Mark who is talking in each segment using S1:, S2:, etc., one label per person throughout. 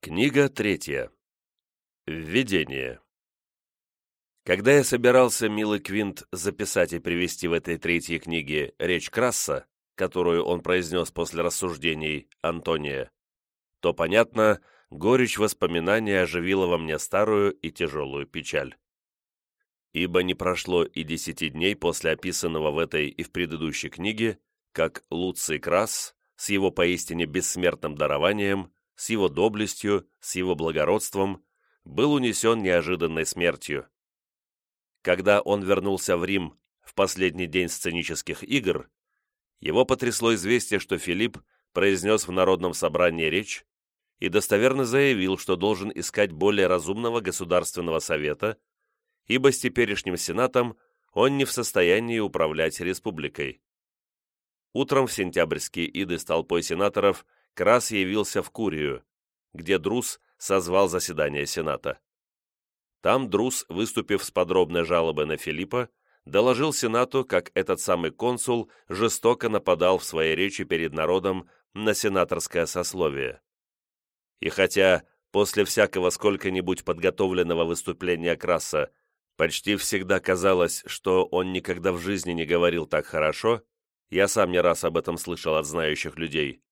S1: Книга третья. Введение. Когда я собирался, милый Квинт, записать и привести в этой третьей книге речь Красса, которую он произнес после рассуждений Антония, то, понятно, горечь воспоминания оживила во мне старую и тяжелую печаль. Ибо не прошло и десяти дней после описанного в этой и в предыдущей книге, как Луций Красс с его поистине бессмертным дарованием – с его доблестью, с его благородством, был унесен неожиданной смертью. Когда он вернулся в Рим в последний день сценических игр, его потрясло известие, что Филипп произнес в народном собрании речь и достоверно заявил, что должен искать более разумного государственного совета, ибо с теперешним сенатом он не в состоянии управлять республикой. Утром в сентябрьские иды с толпой сенаторов – Крас явился в Курию, где Друс созвал заседание Сената. Там Друс, выступив с подробной жалобой на Филиппа, доложил Сенату, как этот самый консул жестоко нападал в своей речи перед народом на сенаторское сословие. И хотя после всякого сколько-нибудь подготовленного выступления Краса почти всегда казалось, что он никогда в жизни не говорил так хорошо, я сам не раз об этом слышал от знающих людей,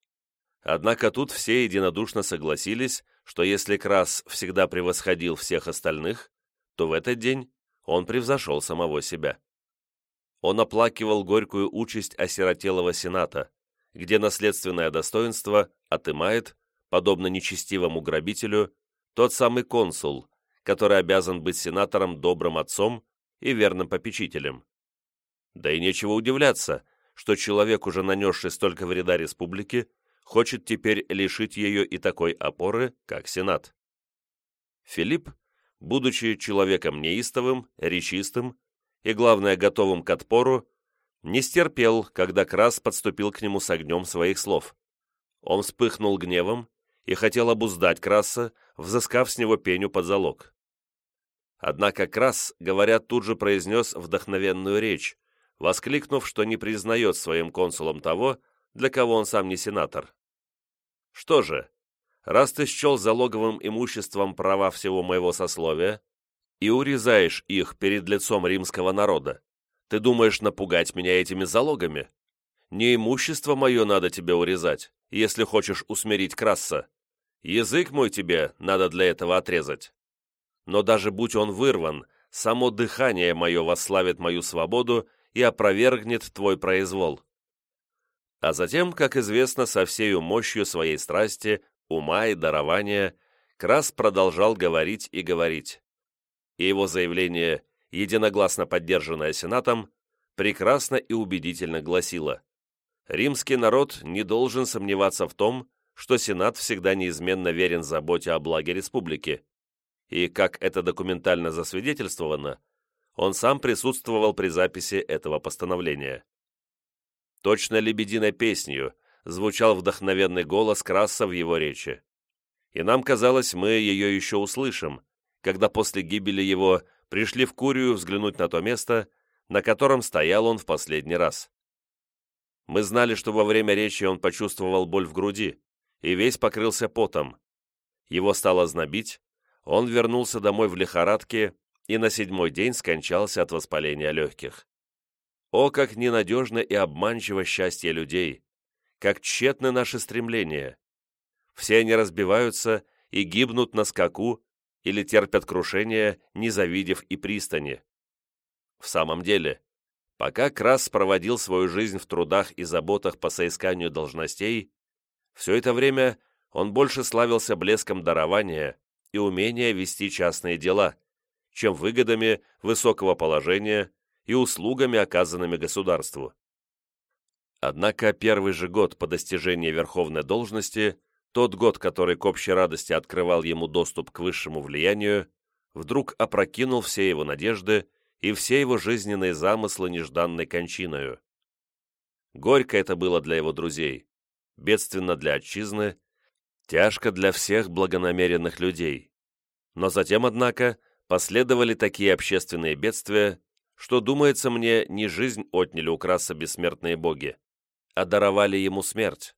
S1: Однако тут все единодушно согласились, что если Крас всегда превосходил всех остальных, то в этот день он превзошел самого себя. Он оплакивал горькую участь осиротелого Сената, где наследственное достоинство отымает, подобно нечестивому грабителю, тот самый консул, который обязан быть сенатором добрым отцом и верным попечителем. Да и нечего удивляться, что человек, уже нанесший столько вреда республике, хочет теперь лишить ее и такой опоры, как Сенат. Филипп, будучи человеком неистовым, речистым и, главное, готовым к отпору, не стерпел, когда Крас подступил к нему с огнем своих слов. Он вспыхнул гневом и хотел обуздать Краса, взыскав с него пеню под залог. Однако Крас, говорят, тут же произнес вдохновенную речь, воскликнув, что не признает своим консулом того, для кого он сам не сенатор. Что же, раз ты счел залоговым имуществом права всего моего сословия и урезаешь их перед лицом римского народа, ты думаешь напугать меня этими залогами? Не имущество мое надо тебе урезать, если хочешь усмирить Краса. Язык мой тебе надо для этого отрезать. Но даже будь он вырван, само дыхание мое восславит мою свободу и опровергнет твой произвол а затем, как известно, со всею мощью своей страсти, ума и дарования, Крас продолжал говорить и говорить. И его заявление, единогласно поддержанное Сенатом, прекрасно и убедительно гласило «Римский народ не должен сомневаться в том, что Сенат всегда неизменно верен заботе о благе республики, и, как это документально засвидетельствовано, он сам присутствовал при записи этого постановления. Точно лебединой песнью звучал вдохновенный голос Краса в его речи. И нам казалось, мы ее еще услышим, когда после гибели его пришли в Курию взглянуть на то место, на котором стоял он в последний раз. Мы знали, что во время речи он почувствовал боль в груди и весь покрылся потом. Его стало знобить, он вернулся домой в лихорадке и на седьмой день скончался от воспаления легких. О, как ненадежно и обманчиво счастье людей! Как тщетны наши стремления! Все они разбиваются и гибнут на скаку или терпят крушение, не завидев и пристани. В самом деле, пока Крас проводил свою жизнь в трудах и заботах по соисканию должностей, все это время он больше славился блеском дарования и умения вести частные дела, чем выгодами высокого положения и услугами, оказанными государству. Однако первый же год по достижении верховной должности, тот год, который к общей радости открывал ему доступ к высшему влиянию, вдруг опрокинул все его надежды и все его жизненные замыслы нежданной кончиною. Горько это было для его друзей, бедственно для отчизны, тяжко для всех благонамеренных людей. Но затем, однако, последовали такие общественные бедствия, что, думается мне, не жизнь отняли у Краса бессмертные боги, а даровали ему смерть.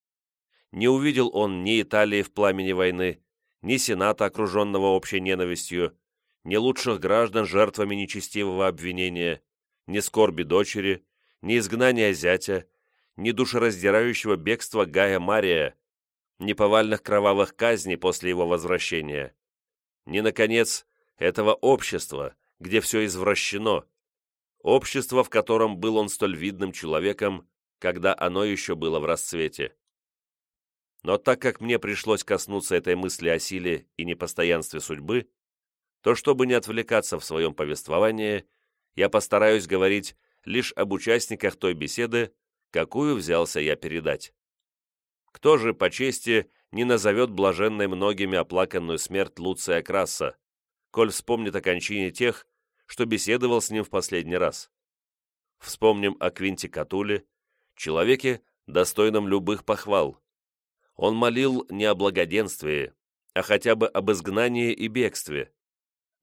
S1: Не увидел он ни Италии в пламени войны, ни сената, окруженного общей ненавистью, ни лучших граждан жертвами нечестивого обвинения, ни скорби дочери, ни изгнания зятя, ни душераздирающего бегства Гая Мария, ни повальных кровавых казней после его возвращения, ни, наконец, этого общества, где все извращено, общество, в котором был он столь видным человеком, когда оно еще было в расцвете. Но так как мне пришлось коснуться этой мысли о силе и непостоянстве судьбы, то чтобы не отвлекаться в своем повествовании, я постараюсь говорить лишь об участниках той беседы, какую взялся я передать. Кто же, по чести, не назовет блаженной многими оплаканную смерть Луция Краса, коль вспомнит о кончине тех, что беседовал с ним в последний раз. Вспомним о Квинте Катуле, человеке, достойном любых похвал. Он молил не о благоденствии, а хотя бы об изгнании и бегстве,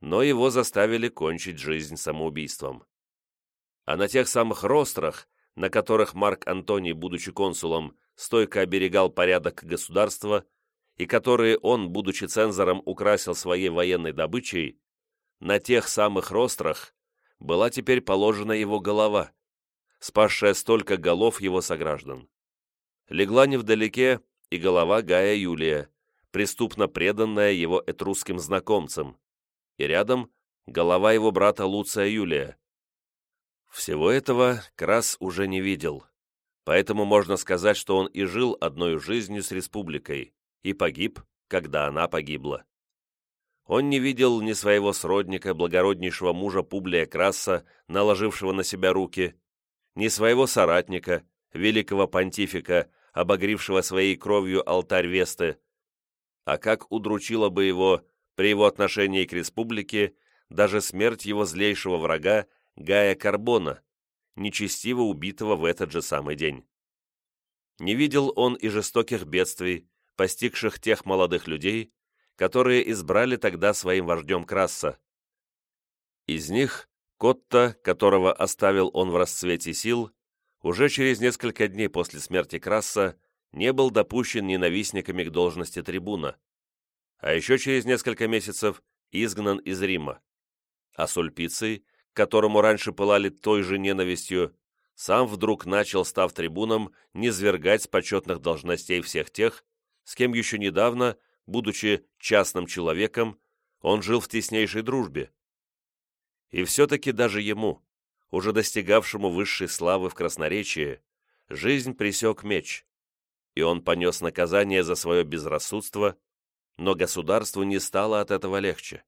S1: но его заставили кончить жизнь самоубийством. А на тех самых рострах, на которых Марк Антоний, будучи консулом, стойко оберегал порядок государства, и которые он, будучи цензором, украсил своей военной добычей, на тех самых рострах была теперь положена его голова, спасшая столько голов его сограждан. Легла невдалеке и голова Гая Юлия, преступно преданная его этрусским знакомцам, и рядом голова его брата Луция Юлия. Всего этого Крас уже не видел, поэтому можно сказать, что он и жил одной жизнью с республикой, и погиб, когда она погибла. Он не видел ни своего сродника, благороднейшего мужа Публия Краса, наложившего на себя руки, ни своего соратника, великого понтифика, обогрившего своей кровью алтарь Весты, а как удручила бы его при его отношении к республике даже смерть его злейшего врага Гая Карбона, нечестиво убитого в этот же самый день. Не видел он и жестоких бедствий, постигших тех молодых людей, которые избрали тогда своим вождем Краса. Из них Котта, которого оставил он в расцвете сил, уже через несколько дней после смерти Краса не был допущен ненавистниками к должности трибуна, а еще через несколько месяцев изгнан из Рима. А Сульпиций, которому раньше пылали той же ненавистью, сам вдруг начал, став трибуном, низвергать с почетных должностей всех тех, с кем еще недавно, будучи частным человеком, он жил в теснейшей дружбе. И все-таки даже ему, уже достигавшему высшей славы в красноречии, жизнь присек меч, и он понес наказание за свое безрассудство, но государству не стало от этого легче.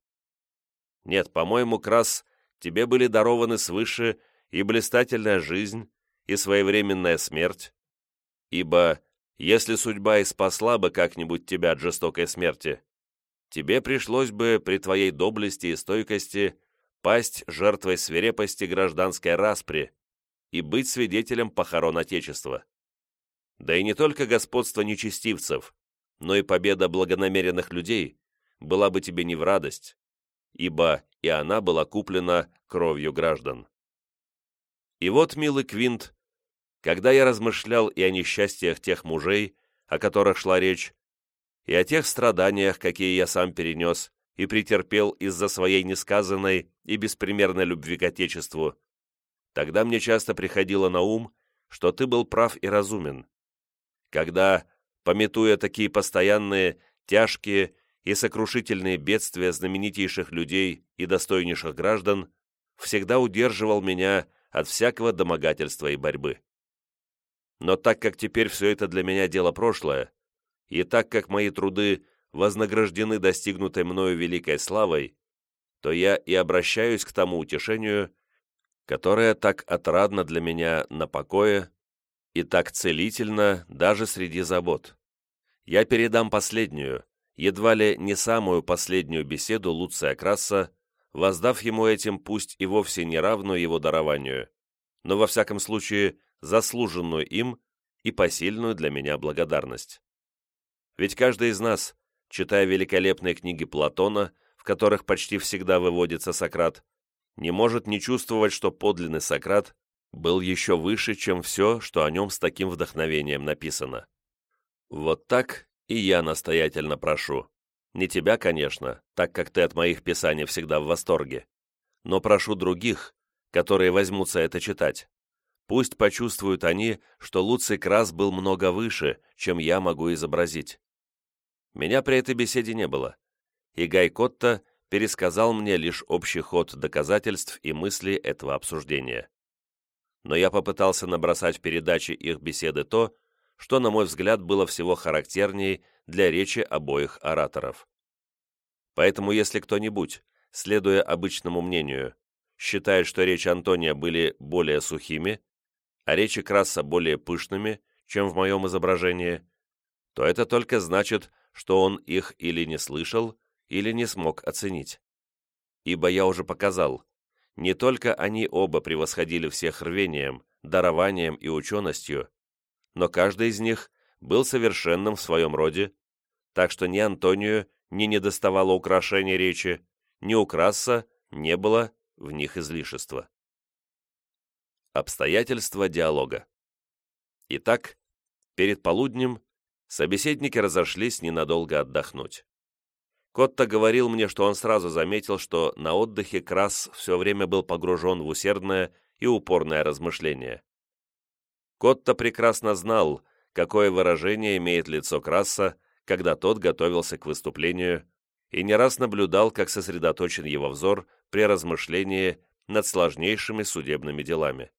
S1: Нет, по-моему, Крас, тебе были дарованы свыше и блистательная жизнь, и своевременная смерть, ибо если судьба и спасла бы как-нибудь тебя от жестокой смерти, тебе пришлось бы при твоей доблести и стойкости пасть жертвой свирепости гражданской распри и быть свидетелем похорон Отечества. Да и не только господство нечестивцев, но и победа благонамеренных людей была бы тебе не в радость, ибо и она была куплена кровью граждан. И вот, милый Квинт, когда я размышлял и о несчастьях тех мужей, о которых шла речь, и о тех страданиях, какие я сам перенес и претерпел из-за своей несказанной и беспримерной любви к Отечеству, тогда мне часто приходило на ум, что ты был прав и разумен. Когда, пометуя такие постоянные, тяжкие и сокрушительные бедствия знаменитейших людей и достойнейших граждан, всегда удерживал меня от всякого домогательства и борьбы. Но так как теперь все это для меня дело прошлое, и так как мои труды вознаграждены достигнутой мною великой славой, то я и обращаюсь к тому утешению, которое так отрадно для меня на покое и так целительно даже среди забот. Я передам последнюю, едва ли не самую последнюю беседу Луция Краса, воздав ему этим пусть и вовсе не равную его дарованию, но во всяком случае заслуженную им и посильную для меня благодарность. Ведь каждый из нас, читая великолепные книги Платона, в которых почти всегда выводится Сократ, не может не чувствовать, что подлинный Сократ был еще выше, чем все, что о нем с таким вдохновением написано. Вот так и я настоятельно прошу. Не тебя, конечно, так как ты от моих писаний всегда в восторге, но прошу других, которые возьмутся это читать. Пусть почувствуют они, что Луций Крас был много выше, чем я могу изобразить. Меня при этой беседе не было, и Гай Котта пересказал мне лишь общий ход доказательств и мыслей этого обсуждения. Но я попытался набросать в передаче их беседы то, что, на мой взгляд, было всего характернее для речи обоих ораторов. Поэтому если кто-нибудь, следуя обычному мнению, считает, что речи Антония были более сухими, а речи Краса более пышными, чем в моем изображении, то это только значит, что он их или не слышал, или не смог оценить. Ибо я уже показал, не только они оба превосходили всех рвением, дарованием и ученостью, но каждый из них был совершенным в своем роде, так что ни Антонию не недоставало украшения речи, ни у Краса не было в них излишества. Обстоятельства диалога Итак, перед полуднем собеседники разошлись ненадолго отдохнуть. Котто говорил мне, что он сразу заметил, что на отдыхе Крас все время был погружен в усердное и упорное размышление. Котто прекрасно знал, какое выражение имеет лицо Краса, когда тот готовился к выступлению, и не раз наблюдал, как сосредоточен его взор при размышлении над сложнейшими судебными делами.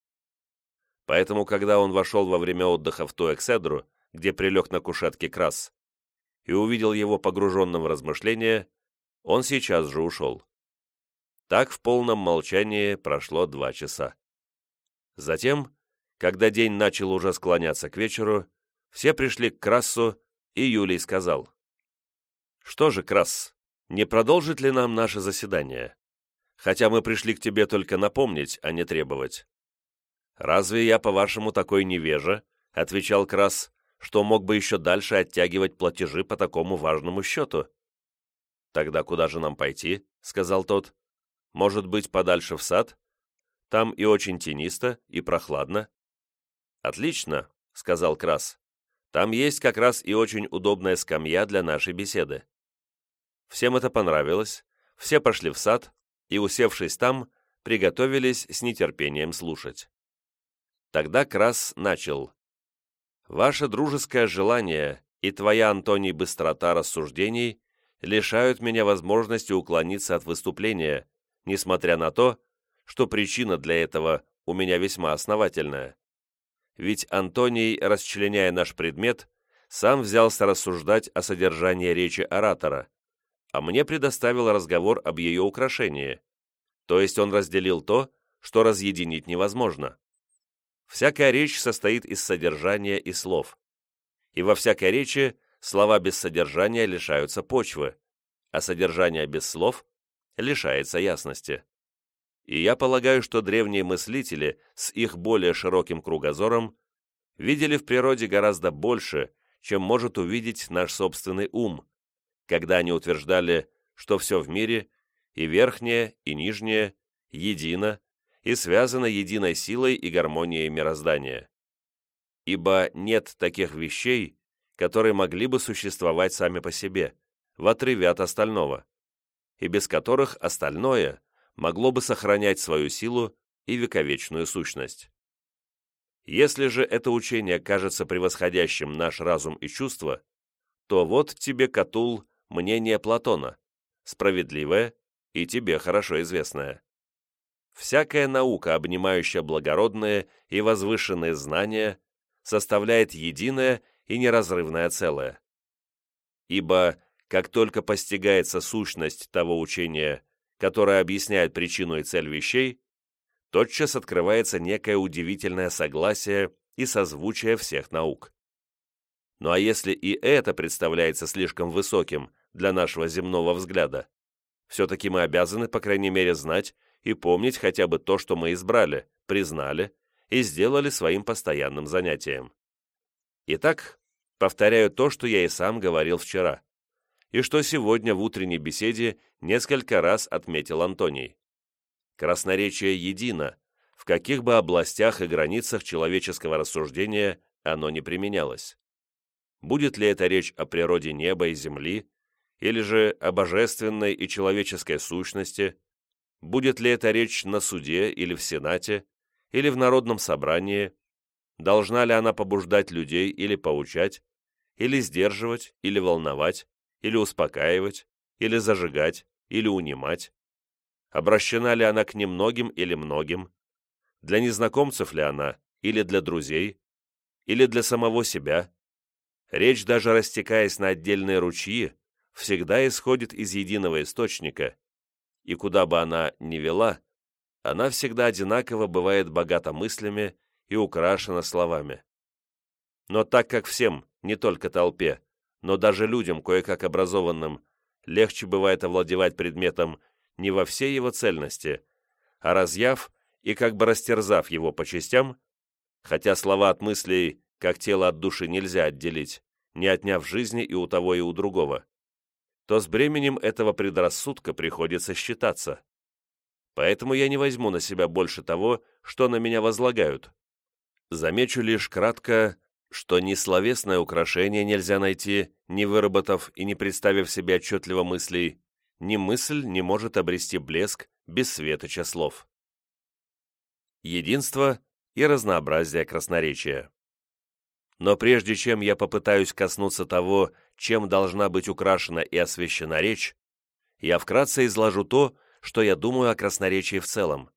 S1: Поэтому, когда он вошел во время отдыха в ту экседру, где прилег на кушетке Крас, и увидел его погруженным в размышления, он сейчас же ушел. Так в полном молчании прошло два часа. Затем, когда день начал уже склоняться к вечеру, все пришли к Крассу и Юлий сказал. «Что же, Крас, не продолжит ли нам наше заседание? Хотя мы пришли к тебе только напомнить, а не требовать». «Разве я, по-вашему, такой невежа?» — отвечал Крас, что мог бы еще дальше оттягивать платежи по такому важному счету. «Тогда куда же нам пойти?» — сказал тот. «Может быть, подальше в сад? Там и очень тенисто, и прохладно». «Отлично», — сказал Крас. Там есть как раз и очень удобная скамья для нашей беседы. Всем это понравилось, все пошли в сад и, усевшись там, приготовились с нетерпением слушать. Тогда Крас начал. «Ваше дружеское желание и твоя, Антоний, быстрота рассуждений лишают меня возможности уклониться от выступления, несмотря на то, что причина для этого у меня весьма основательная ведь Антоний, расчленяя наш предмет, сам взялся рассуждать о содержании речи оратора, а мне предоставил разговор об ее украшении, то есть он разделил то, что разъединить невозможно. Всякая речь состоит из содержания и слов, и во всякой речи слова без содержания лишаются почвы, а содержание без слов лишается ясности. И я полагаю, что древние мыслители с их более широким кругозором видели в природе гораздо больше, чем может увидеть наш собственный ум, когда они утверждали, что все в мире, и верхнее, и нижнее, едино, и связано единой силой и гармонией мироздания. Ибо нет таких вещей, которые могли бы существовать сами по себе, в отрыве от остального, и без которых остальное могло бы сохранять свою силу и вековечную сущность. Если же это учение кажется превосходящим наш разум и чувства, то вот тебе, Катул, мнение Платона, справедливое и тебе хорошо известное. Всякая наука, обнимающая благородные и возвышенные знания, составляет единое и неразрывное целое. Ибо, как только постигается сущность того учения, которая объясняет причину и цель вещей, тотчас открывается некое удивительное согласие и созвучие всех наук. Ну а если и это представляется слишком высоким для нашего земного взгляда, все-таки мы обязаны, по крайней мере, знать и помнить хотя бы то, что мы избрали, признали и сделали своим постоянным занятием. Итак, повторяю то, что я и сам говорил вчера и что сегодня в утренней беседе несколько раз отметил Антоний. Красноречие едино, в каких бы областях и границах человеческого рассуждения оно не применялось. Будет ли это речь о природе неба и земли, или же о божественной и человеческой сущности, будет ли это речь на суде или в Сенате, или в народном собрании, должна ли она побуждать людей или поучать, или сдерживать, или волновать, или успокаивать, или зажигать, или унимать, обращена ли она к немногим или многим, для незнакомцев ли она, или для друзей, или для самого себя. Речь, даже растекаясь на отдельные ручьи, всегда исходит из единого источника, и куда бы она ни вела, она всегда одинаково бывает богата мыслями и украшена словами. Но так как всем, не только толпе, но даже людям, кое-как образованным, легче бывает овладевать предметом не во всей его цельности, а разъяв и как бы растерзав его по частям, хотя слова от мыслей, как тело от души нельзя отделить, не отняв жизни и у того, и у другого, то с бременем этого предрассудка приходится считаться. Поэтому я не возьму на себя больше того, что на меня возлагают. Замечу лишь кратко, что ни словесное украшение нельзя найти, не выработав и не представив себе отчетливо мыслей, ни мысль не может обрести блеск без светоча слов. Единство и разнообразие красноречия. Но прежде чем я попытаюсь коснуться того, чем должна быть украшена и освещена речь, я вкратце изложу то, что я думаю о красноречии в целом.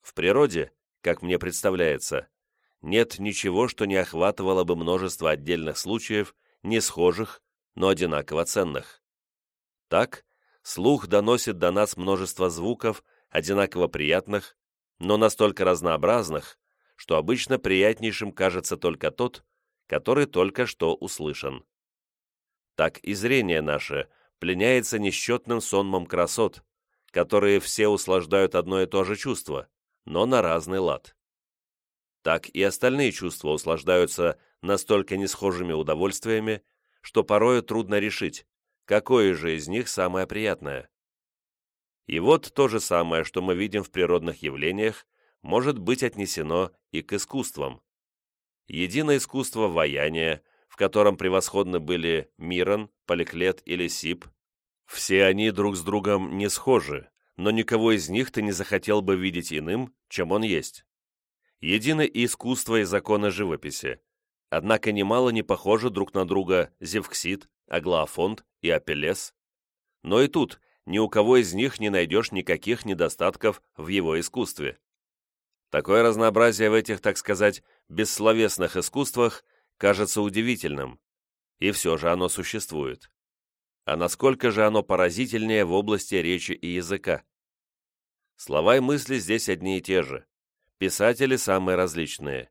S1: В природе, как мне представляется, нет ничего, что не охватывало бы множество отдельных случаев, не схожих, но одинаково ценных. Так, слух доносит до нас множество звуков, одинаково приятных, но настолько разнообразных, что обычно приятнейшим кажется только тот, который только что услышан. Так и зрение наше пленяется несчетным сонмом красот, которые все услаждают одно и то же чувство, но на разный лад. Так и остальные чувства услаждаются настолько несхожими удовольствиями, что порою трудно решить, какое же из них самое приятное. И вот то же самое, что мы видим в природных явлениях, может быть отнесено и к искусствам. Единое искусство ваяния, в котором превосходны были Мирон, Поликлет или Сип, все они друг с другом не схожи, но никого из них ты не захотел бы видеть иным, чем он есть. Едины и искусство и законы живописи, однако немало не похожи друг на друга Зевксид, Аглаафонд и Апеллес. Но и тут ни у кого из них не найдешь никаких недостатков в его искусстве. Такое разнообразие в этих, так сказать, бессловесных искусствах кажется удивительным, и все же оно существует а насколько же оно поразительнее в области речи и языка. Слова и мысли здесь одни и те же, писатели самые различные.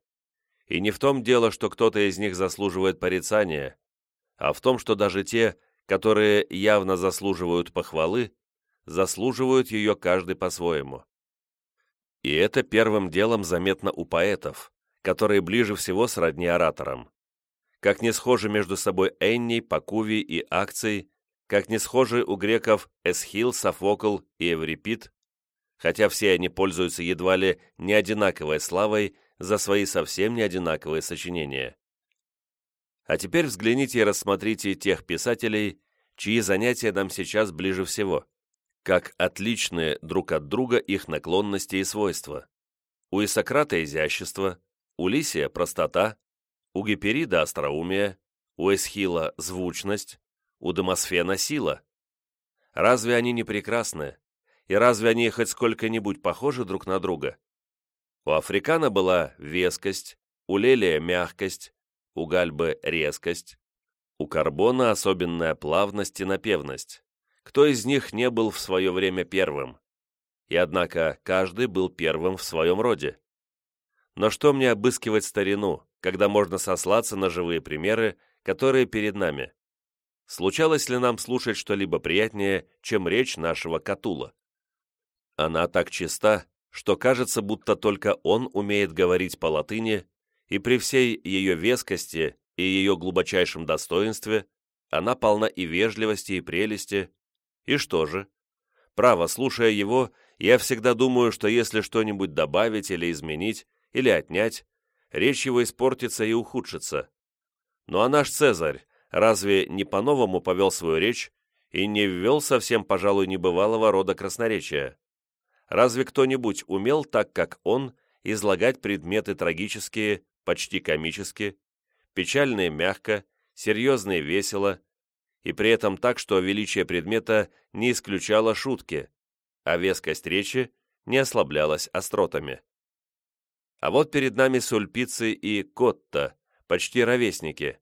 S1: И не в том дело, что кто-то из них заслуживает порицания, а в том, что даже те, которые явно заслуживают похвалы, заслуживают ее каждый по-своему. И это первым делом заметно у поэтов, которые ближе всего сродни ораторам. Как не схожи между собой Энни, Пакуви и Акций, как не схожи у греков Эсхил, Софокл и Эврипид, хотя все они пользуются едва ли не одинаковой славой за свои совсем не одинаковые сочинения. А теперь взгляните и рассмотрите тех писателей, чьи занятия нам сейчас ближе всего, как отличные друг от друга их наклонности и свойства. У Исократа изящество, у Лисия простота, у Гиперида остроумие, у Эсхила звучность, у Демосфена сила. Разве они не прекрасны? И разве они хоть сколько-нибудь похожи друг на друга? У Африкана была вескость, у Лелия мягкость, у Гальбы резкость, у Карбона особенная плавность и напевность. Кто из них не был в свое время первым? И однако каждый был первым в своем роде. Но что мне обыскивать старину, когда можно сослаться на живые примеры, которые перед нами? случалось ли нам слушать что-либо приятнее, чем речь нашего Катула. Она так чиста, что кажется, будто только он умеет говорить по латыни, и при всей ее вескости и ее глубочайшем достоинстве она полна и вежливости, и прелести. И что же? Право, слушая его, я всегда думаю, что если что-нибудь добавить или изменить, или отнять, речь его испортится и ухудшится. Ну а наш Цезарь, разве не по-новому повел свою речь и не ввел совсем, пожалуй, небывалого рода красноречия. Разве кто-нибудь умел так, как он, излагать предметы трагические, почти комические, печальные мягко, серьезные весело, и при этом так, что величие предмета не исключало шутки, а вескость речи не ослаблялась остротами. А вот перед нами Сульпицы и Котта, почти ровесники.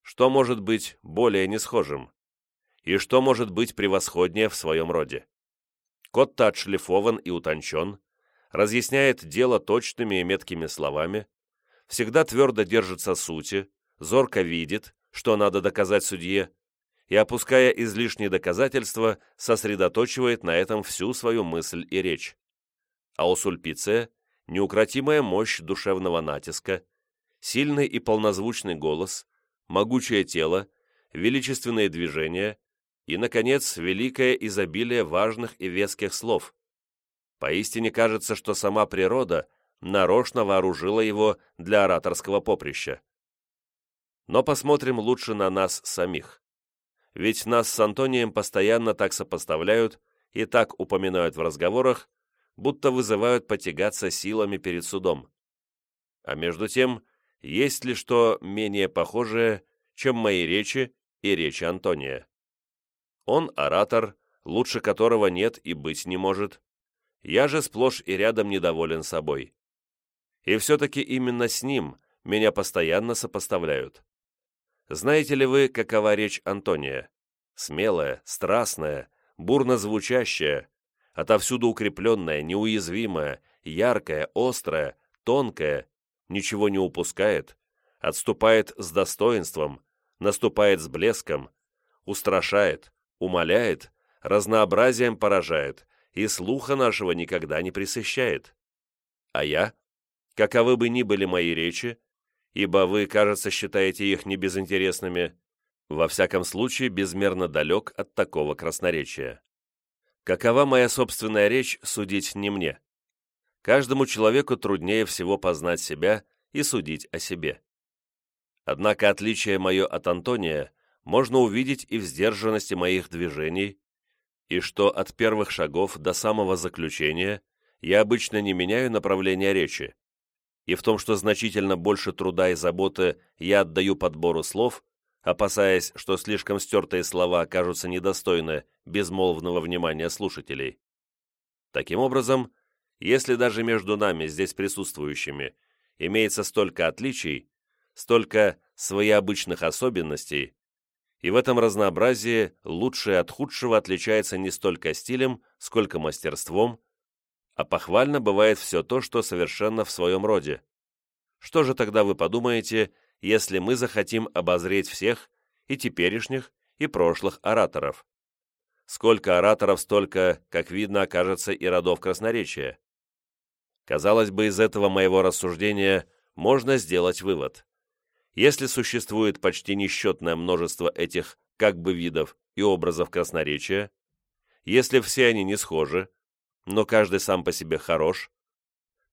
S1: Что может быть более несхожим? И что может быть превосходнее в своем роде? Котта отшлифован и утончен, разъясняет дело точными и меткими словами, всегда твердо держится сути, зорко видит, что надо доказать судье, и, опуская излишние доказательства, сосредоточивает на этом всю свою мысль и речь. А у Сульпиция неукротимая мощь душевного натиска, сильный и полнозвучный голос, могучее тело, величественные движения и, наконец, великое изобилие важных и веских слов. Поистине кажется, что сама природа нарочно вооружила его для ораторского поприща. Но посмотрим лучше на нас самих ведь нас с Антонием постоянно так сопоставляют и так упоминают в разговорах, будто вызывают потягаться силами перед судом. А между тем, есть ли что менее похожее, чем мои речи и речи Антония? Он оратор, лучше которого нет и быть не может. Я же сплошь и рядом недоволен собой. И все-таки именно с ним меня постоянно сопоставляют. Знаете ли вы, какова речь Антония? Смелая, страстная, бурно звучащая, отовсюду укрепленная, неуязвимая, яркая, острая, тонкая, ничего не упускает, отступает с достоинством, наступает с блеском, устрашает, умоляет, разнообразием поражает и слуха нашего никогда не пресыщает. А я, каковы бы ни были мои речи, ибо вы, кажется, считаете их небезынтересными, во всяком случае безмерно далек от такого красноречия. Какова моя собственная речь, судить не мне. Каждому человеку труднее всего познать себя и судить о себе. Однако отличие мое от Антония можно увидеть и в сдержанности моих движений, и что от первых шагов до самого заключения я обычно не меняю направление речи, и в том, что значительно больше труда и заботы я отдаю подбору слов, опасаясь, что слишком стертые слова окажутся недостойны безмолвного внимания слушателей. Таким образом, если даже между нами, здесь присутствующими, имеется столько отличий, столько своеобычных особенностей, и в этом разнообразии лучшее от худшего отличается не столько стилем, сколько мастерством, а похвально бывает все то, что совершенно в своем роде. Что же тогда вы подумаете, если мы захотим обозреть всех, и теперешних, и прошлых ораторов? Сколько ораторов, столько, как видно, окажется и родов красноречия. Казалось бы, из этого моего рассуждения можно сделать вывод. Если существует почти несчетное множество этих как бы видов и образов красноречия, если все они не схожи, но каждый сам по себе хорош,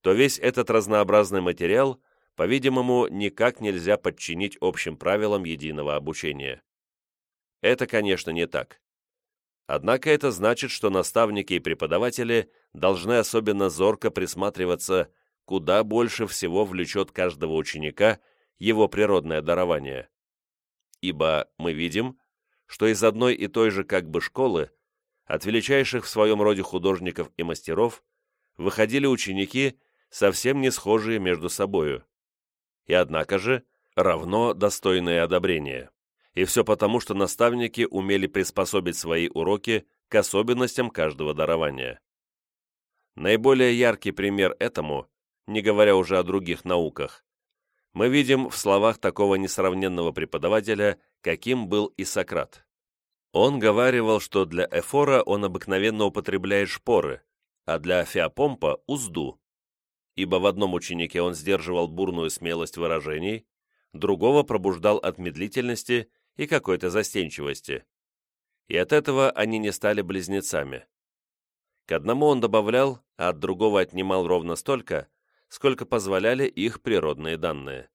S1: то весь этот разнообразный материал, по-видимому, никак нельзя подчинить общим правилам единого обучения. Это, конечно, не так. Однако это значит, что наставники и преподаватели должны особенно зорко присматриваться, куда больше всего влечет каждого ученика его природное дарование. Ибо мы видим, что из одной и той же как бы школы от величайших в своем роде художников и мастеров выходили ученики, совсем не схожие между собою. И однако же, равно достойные одобрения. И все потому, что наставники умели приспособить свои уроки к особенностям каждого дарования. Наиболее яркий пример этому, не говоря уже о других науках, мы видим в словах такого несравненного преподавателя, каким был и Сократ. Он говаривал, что для эфора он обыкновенно употребляет шпоры, а для феопомпа – узду, ибо в одном ученике он сдерживал бурную смелость выражений, другого пробуждал от медлительности и какой-то застенчивости. И от этого они не стали близнецами. К одному он добавлял, а от другого отнимал ровно столько, сколько позволяли их природные данные.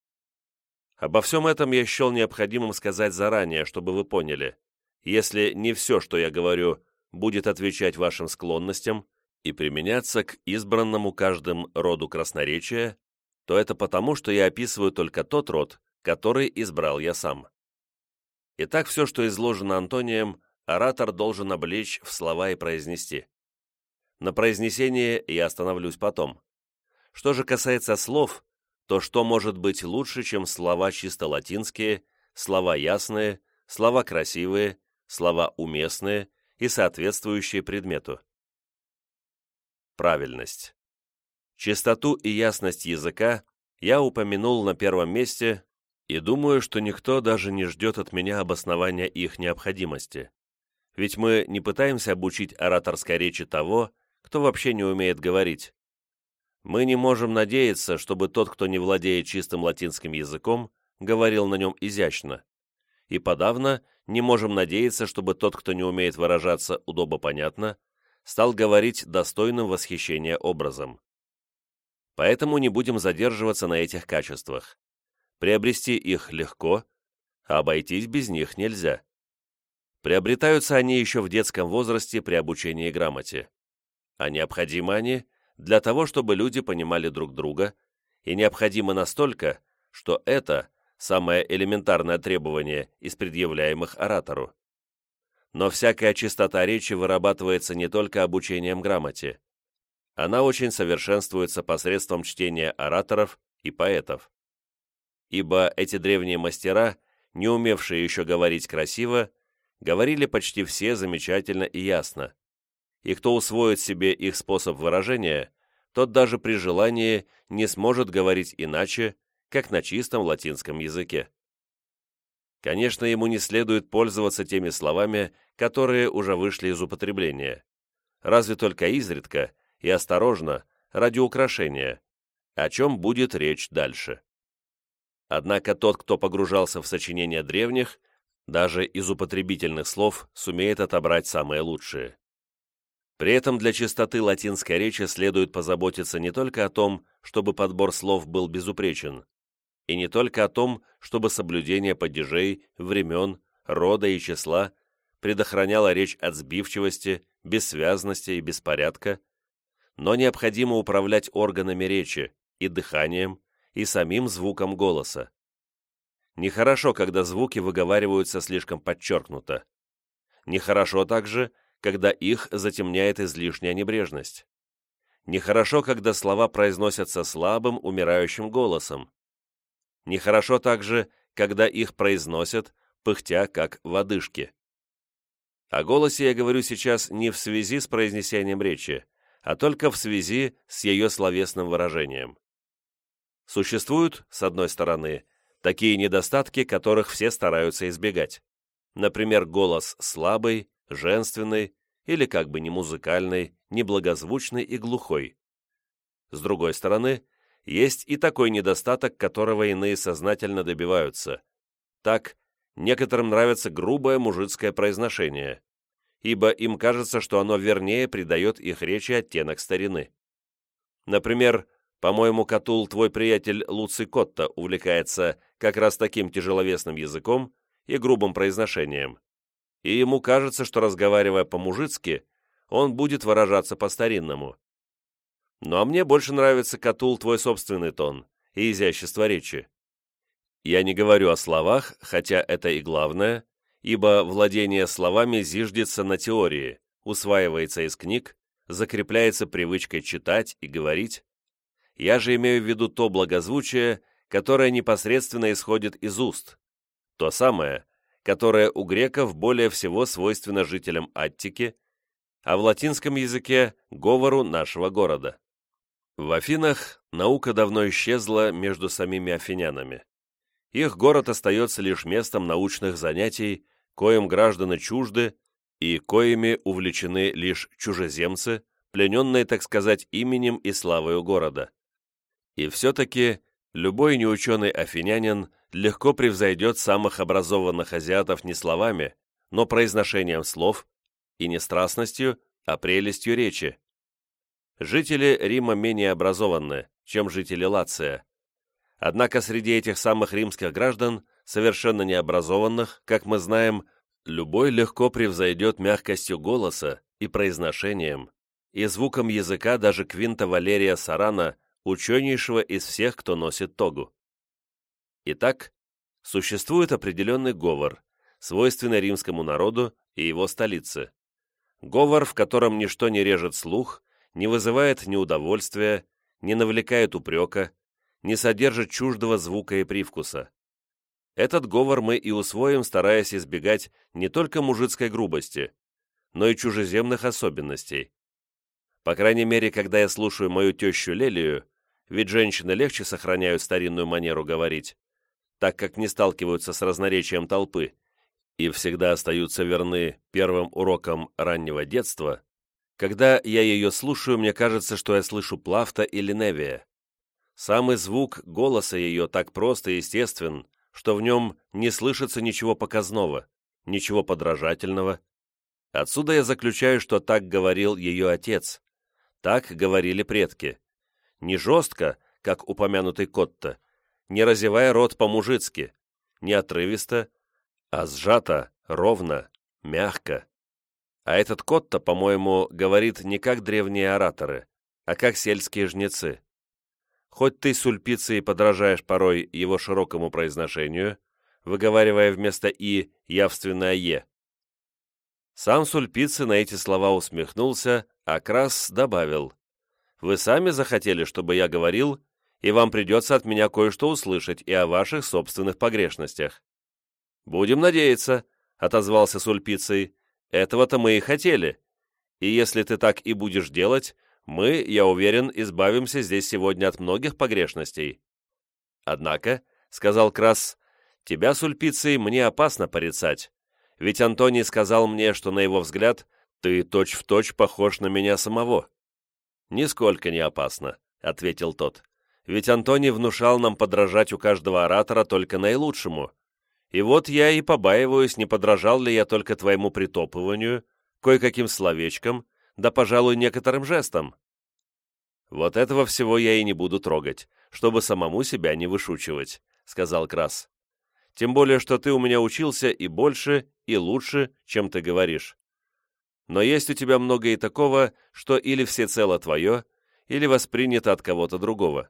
S1: Обо всем этом я счел необходимым сказать заранее, чтобы вы поняли – если не все, что я говорю, будет отвечать вашим склонностям и применяться к избранному каждым роду красноречия, то это потому, что я описываю только тот род, который избрал я сам. Итак, все, что изложено Антонием, оратор должен облечь в слова и произнести. На произнесение я остановлюсь потом. Что же касается слов, то что может быть лучше, чем слова чисто латинские, слова ясные, слова красивые, слова уместные и соответствующие предмету? Правильность. Чистоту и ясность языка я упомянул на первом месте и думаю, что никто даже не ждет от меня обоснования их необходимости. Ведь мы не пытаемся обучить ораторской речи того, кто вообще не умеет говорить. Мы не можем надеяться, чтобы тот, кто не владеет чистым латинским языком, говорил на нем изящно. И подавно не можем надеяться, чтобы тот, кто не умеет выражаться удобопонятно, стал говорить достойным восхищения образом. Поэтому не будем задерживаться на этих качествах. Приобрести их легко, а обойтись без них нельзя. Приобретаются они еще в детском возрасте при обучении грамоте а необходимы они для того, чтобы люди понимали друг друга, и необходимы настолько, что это самое элементарное требование из предъявляемых оратору. Но всякая чистота речи вырабатывается не только обучением грамоте. Она очень совершенствуется посредством чтения ораторов и поэтов. Ибо эти древние мастера, не умевшие еще говорить красиво, говорили почти все замечательно и ясно и кто усвоит себе их способ выражения, тот даже при желании не сможет говорить иначе, как на чистом латинском языке. Конечно, ему не следует пользоваться теми словами, которые уже вышли из употребления, разве только изредка и осторожно, ради украшения, о чем будет речь дальше. Однако тот, кто погружался в сочинения древних, даже из употребительных слов сумеет отобрать самые лучшие. При этом для чистоты латинской речи следует позаботиться не только о том, чтобы подбор слов был безупречен, и не только о том, чтобы соблюдение падежей, времен, рода и числа предохраняло речь от сбивчивости, бессвязности и беспорядка, но необходимо управлять органами речи и дыханием, и самим звуком голоса. Нехорошо, когда звуки выговариваются слишком подчеркнуто. Нехорошо также, когда их затемняет излишняя небрежность. Нехорошо, когда слова произносятся слабым, умирающим голосом. Нехорошо также, когда их произносят, пыхтя, как водышки. О голосе я говорю сейчас не в связи с произнесением речи, а только в связи с ее словесным выражением. Существуют, с одной стороны, такие недостатки, которых все стараются избегать. Например, голос слабый, женственный или как бы не музыкальный, не благозвучный и глухой. С другой стороны, есть и такой недостаток, которого иные сознательно добиваются. Так, некоторым нравится грубое мужицкое произношение, ибо им кажется, что оно вернее придает их речи оттенок старины. Например, по-моему, Катул, твой приятель Луций Котта, увлекается как раз таким тяжеловесным языком и грубым произношением и ему кажется, что, разговаривая по-мужицки, он будет выражаться по-старинному. Ну а мне больше нравится, Катул, твой собственный тон и изящество речи. Я не говорю о словах, хотя это и главное, ибо владение словами зиждется на теории, усваивается из книг, закрепляется привычкой читать и говорить. Я же имею в виду то благозвучие, которое непосредственно исходит из уст, то самое, которое у греков более всего свойственно жителям Аттики, а в латинском языке – говору нашего города. В Афинах наука давно исчезла между самими афинянами. Их город остается лишь местом научных занятий, коим граждане чужды и коими увлечены лишь чужеземцы, плененные, так сказать, именем и славою города. И все-таки любой неученый афинянин легко превзойдет самых образованных азиатов не словами, но произношением слов и не страстностью, а прелестью речи. Жители Рима менее образованы, чем жители Лация. Однако среди этих самых римских граждан, совершенно необразованных, как мы знаем, Любой легко превзойдет мягкостью голоса и произношением, и звуком языка даже Квинта Валерия Сарана, ученейшего из всех, кто носит тогу. Итак, существует определенный говор, свойственный римскому народу и его столице. Говор, в котором ничто не режет слух, не вызывает неудовольствия, не навлекает упрека, не содержит чуждого звука и привкуса. Этот говор мы и усвоим, стараясь избегать не только мужицкой грубости, но и чужеземных особенностей. По крайней мере, когда я слушаю мою тещу Лелию, ведь женщины легче сохраняют старинную манеру говорить, так как не сталкиваются с разноречием толпы и всегда остаются верны первым урокам раннего детства, когда я ее слушаю, мне кажется, что я слышу Плафта или Невия. Самый звук голоса ее так прост и естествен, что в нем не слышится ничего показного, ничего подражательного. Отсюда я заключаю, что так говорил ее отец, так говорили предки. Не жестко, как упомянутый Котто, не разевая рот по-мужицки, не отрывисто, а сжато, ровно, мягко. А этот Котто, по-моему, говорит не как древние ораторы, а как сельские жнецы. Хоть ты с подражаешь порой его широкому произношению, выговаривая вместо «и» явственное «е». Сам Сульпици на эти слова усмехнулся, а Крас добавил, «Вы сами захотели, чтобы я говорил, и вам придется от меня кое-что услышать и о ваших собственных погрешностях». «Будем надеяться», — отозвался Сульпицей, «этого-то мы и хотели, и если ты так и будешь делать, мы, я уверен, избавимся здесь сегодня от многих погрешностей. Однако, — сказал Крас, — тебя, Сульпиций, мне опасно порицать, ведь Антоний сказал мне, что, на его взгляд, ты точь-в-точь точь похож на меня самого. «Нисколько не опасно», — ответил тот, — «ведь Антоний внушал нам подражать у каждого оратора только наилучшему. И вот я и побаиваюсь, не подражал ли я только твоему притопыванию, кое-каким словечкам, да, пожалуй, некоторым жестом. «Вот этого всего я и не буду трогать, чтобы самому себя не вышучивать», — сказал Крас. «Тем более, что ты у меня учился и больше, и лучше, чем ты говоришь. Но есть у тебя много и такого, что или всецело твое, или воспринято от кого-то другого.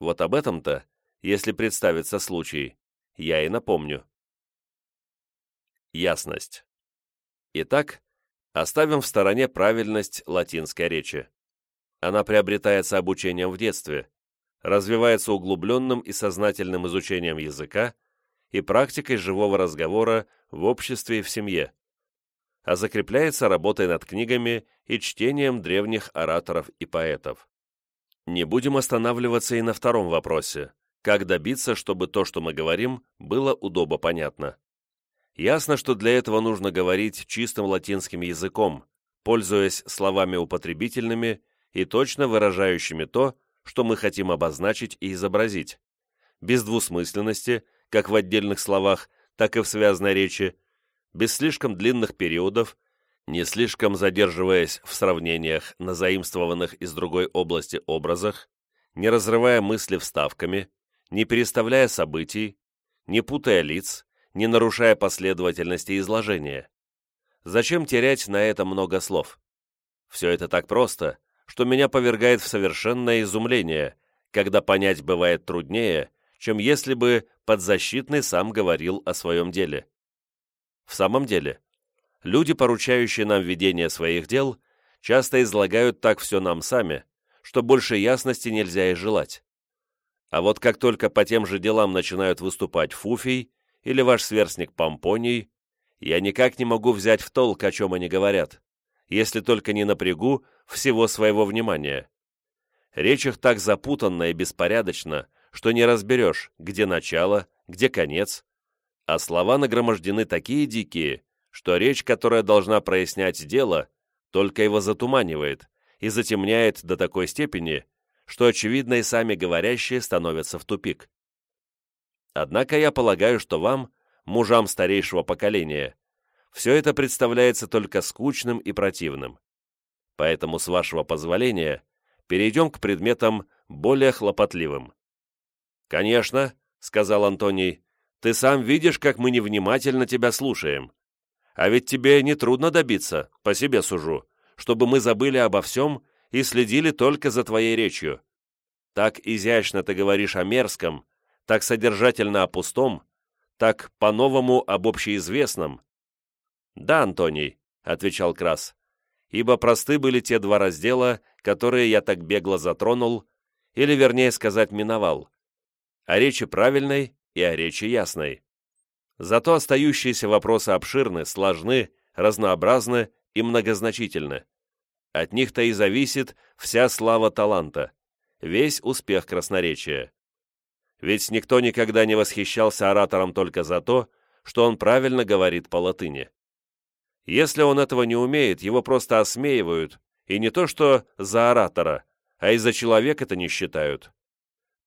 S1: Вот об этом-то, если представится случай, я и напомню». Ясность. Итак, Оставим в стороне правильность латинской речи. Она приобретается обучением в детстве, развивается углубленным и сознательным изучением языка и практикой живого разговора в обществе и в семье, а закрепляется работой над книгами и чтением древних ораторов и поэтов. Не будем останавливаться и на втором вопросе, как добиться, чтобы то, что мы говорим, было удобо понятно. Ясно, что для этого нужно говорить чистым латинским языком, пользуясь словами употребительными и точно выражающими то, что мы хотим обозначить и изобразить, без двусмысленности, как в отдельных словах, так и в связанной речи, без слишком длинных периодов, не слишком задерживаясь в сравнениях на заимствованных из другой области образах, не разрывая мысли вставками, не переставляя событий, не путая лиц, не нарушая последовательности изложения. Зачем терять на это много слов? Все это так просто, что меня повергает в совершенное изумление, когда понять бывает труднее, чем если бы подзащитный сам говорил о своем деле. В самом деле, люди, поручающие нам ведение своих дел, часто излагают так все нам сами, что больше ясности нельзя и желать. А вот как только по тем же делам начинают выступать Фуфий или ваш сверстник Помпоний, я никак не могу взять в толк, о чем они говорят, если только не напрягу всего своего внимания. Речь их так запутанна и беспорядочна, что не разберешь, где начало, где конец, а слова нагромождены такие дикие, что речь, которая должна прояснять дело, только его затуманивает и затемняет до такой степени, что, очевидно, и сами говорящие становятся в тупик. Однако я полагаю, что вам, мужам старейшего поколения, все это представляется только скучным и противным. Поэтому, с вашего позволения, перейдем к предметам более хлопотливым. «Конечно», — сказал Антоний, — «ты сам видишь, как мы невнимательно тебя слушаем. А ведь тебе не трудно добиться, по себе сужу, чтобы мы забыли обо всем и следили только за твоей речью. Так изящно ты говоришь о мерзком, так содержательно о пустом, так по-новому об общеизвестном. «Да, Антоний», — отвечал Крас, «ибо просты были те два раздела, которые я так бегло затронул, или, вернее сказать, миновал, о речи правильной и о речи ясной. Зато остающиеся вопросы обширны, сложны, разнообразны и многозначительны. От них-то и зависит вся слава таланта, весь успех красноречия. Ведь никто никогда не восхищался оратором только за то, что он правильно говорит по латыни. Если он этого не умеет, его просто осмеивают, и не то что за оратора, а из-за человека это не считают.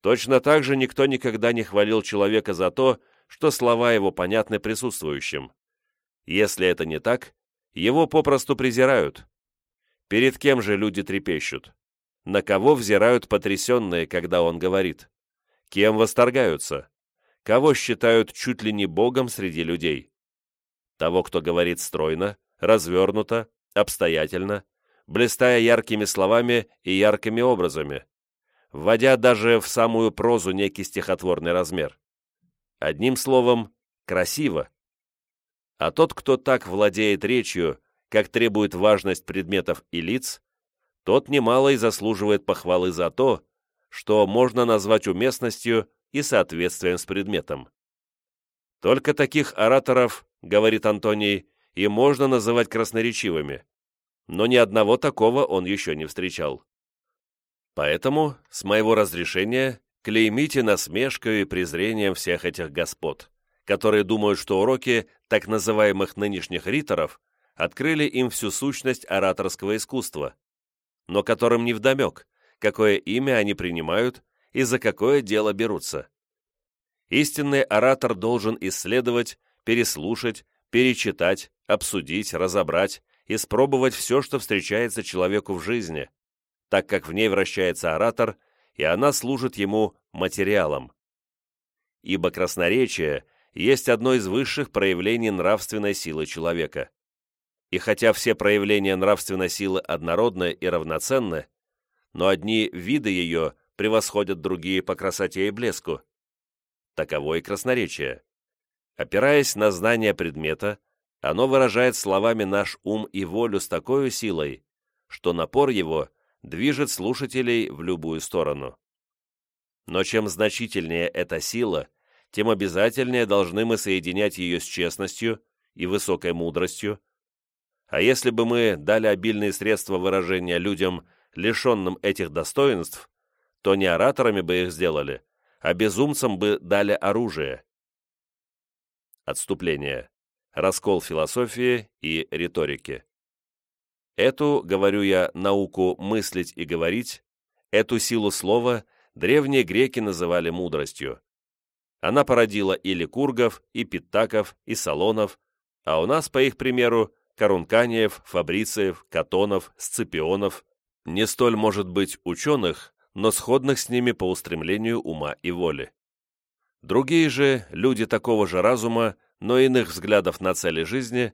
S1: Точно так же никто никогда не хвалил человека за то, что слова его понятны присутствующим. Если это не так, его попросту презирают. Перед кем же люди трепещут? На кого взирают потрясенные, когда он говорит? Кем восторгаются? Кого считают чуть ли не богом среди людей? Того, кто говорит стройно, развернуто, обстоятельно, блистая яркими словами и яркими образами, вводя даже в самую прозу некий стихотворный размер. Одним словом, красиво. А тот, кто так владеет речью, как требует важность предметов и лиц, тот немало и заслуживает похвалы за то, что можно назвать уместностью и соответствием с предметом. Только таких ораторов, говорит Антоний, и можно называть красноречивыми, но ни одного такого он еще не встречал. Поэтому, с моего разрешения, клеймите насмешкой и презрением всех этих господ, которые думают, что уроки так называемых нынешних риторов открыли им всю сущность ораторского искусства, но которым невдомек, какое имя они принимают и за какое дело берутся. Истинный оратор должен исследовать, переслушать, перечитать, обсудить, разобрать, испробовать все, что встречается человеку в жизни, так как в ней вращается оратор, и она служит ему материалом. Ибо красноречие есть одно из высших проявлений нравственной силы человека. И хотя все проявления нравственной силы однородны и равноценны, но одни виды ее превосходят другие по красоте и блеску. Таково и красноречие. Опираясь на знание предмета, оно выражает словами наш ум и волю с такой силой, что напор его движет слушателей в любую сторону. Но чем значительнее эта сила, тем обязательнее должны мы соединять ее с честностью и высокой мудростью. А если бы мы дали обильные средства выражения людям, лишенным этих достоинств, то не ораторами бы их сделали, а безумцам бы дали оружие. Отступление. Раскол философии и риторики. Эту, говорю я, науку мыслить и говорить, эту силу слова древние греки называли мудростью. Она породила и ликургов, и питтаков, и салонов, а у нас, по их примеру, Корунканиев, Фабрициев, Катонов, Сципионов, не столь, может быть, ученых, но сходных с ними по устремлению ума и воли. Другие же, люди такого же разума, но иных взглядов на цели жизни,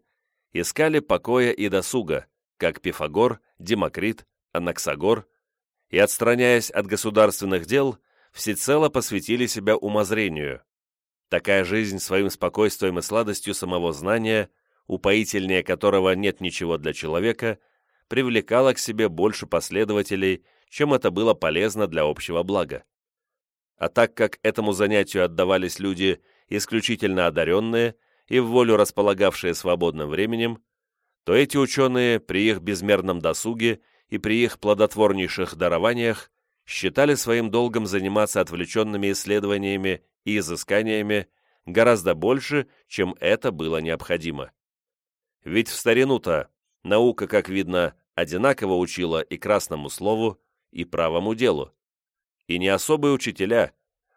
S1: искали покоя и досуга, как Пифагор, Демокрит, Анаксагор, и, отстраняясь от государственных дел, всецело посвятили себя умозрению. Такая жизнь своим спокойствием и сладостью самого знания, упоительнее которого нет ничего для человека – привлекало к себе больше последователей, чем это было полезно для общего блага. А так как этому занятию отдавались люди исключительно одаренные и в волю располагавшие свободным временем, то эти ученые при их безмерном досуге и при их плодотворнейших дарованиях считали своим долгом заниматься отвлеченными исследованиями и изысканиями гораздо больше, чем это было необходимо. Ведь в старину-то наука, как видно, одинаково учила и красному слову, и правому делу. И не особые учителя,